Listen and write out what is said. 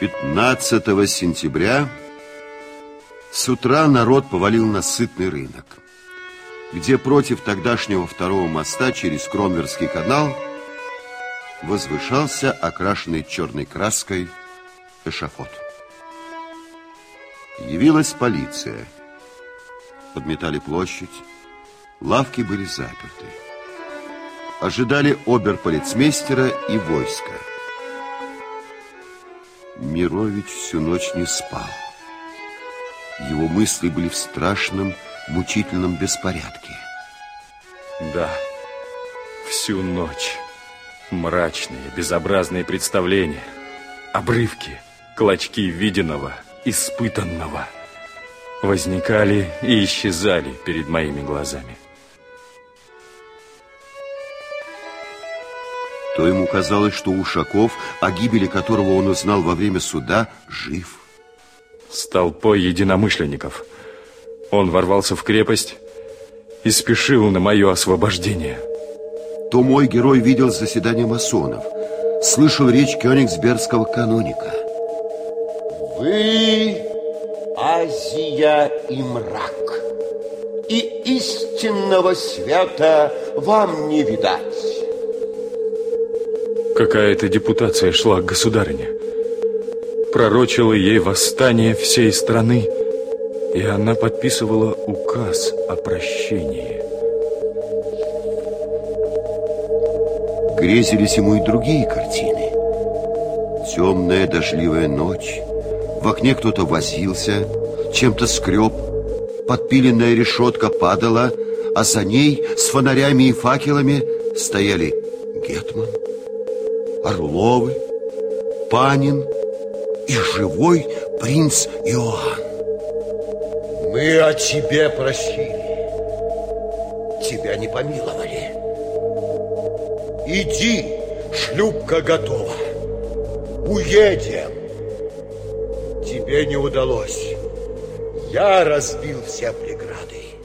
15 сентября с утра народ повалил на сытный рынок, где против тогдашнего второго моста через Кромверский канал возвышался окрашенный черной краской эшафот. Явилась полиция. Подметали площадь. Лавки были заперты. Ожидали оберполицмейстера и войска. Мирович всю ночь не спал. Его мысли были в страшном, мучительном беспорядке. Да, всю ночь. Мрачные, безобразные представления. Обрывки, клочки виденного, испытанного. Возникали и исчезали перед моими глазами. То ему казалось, что Ушаков, о гибели которого он узнал во время суда, жив. С толпой единомышленников. Он ворвался в крепость и спешил на мое освобождение. То мой герой видел заседание масонов, слышал речь кёнигсбергского каноника. Вы Азия и мрак, и истинного света вам не видать. Какая-то депутация шла к государыне. Пророчила ей восстание всей страны, и она подписывала указ о прощении. Грезились ему и другие картины. Темная дождливая ночь, в окне кто-то возился, чем-то скреб, подпиленная решетка падала, а за ней с фонарями и факелами стояли Гетман, Орловы, Панин и живой принц Иоанн. Мы о тебе просили. Тебя не помиловали. Иди, шлюпка готова. Уедем. Тебе не удалось. Я разбил все преграды.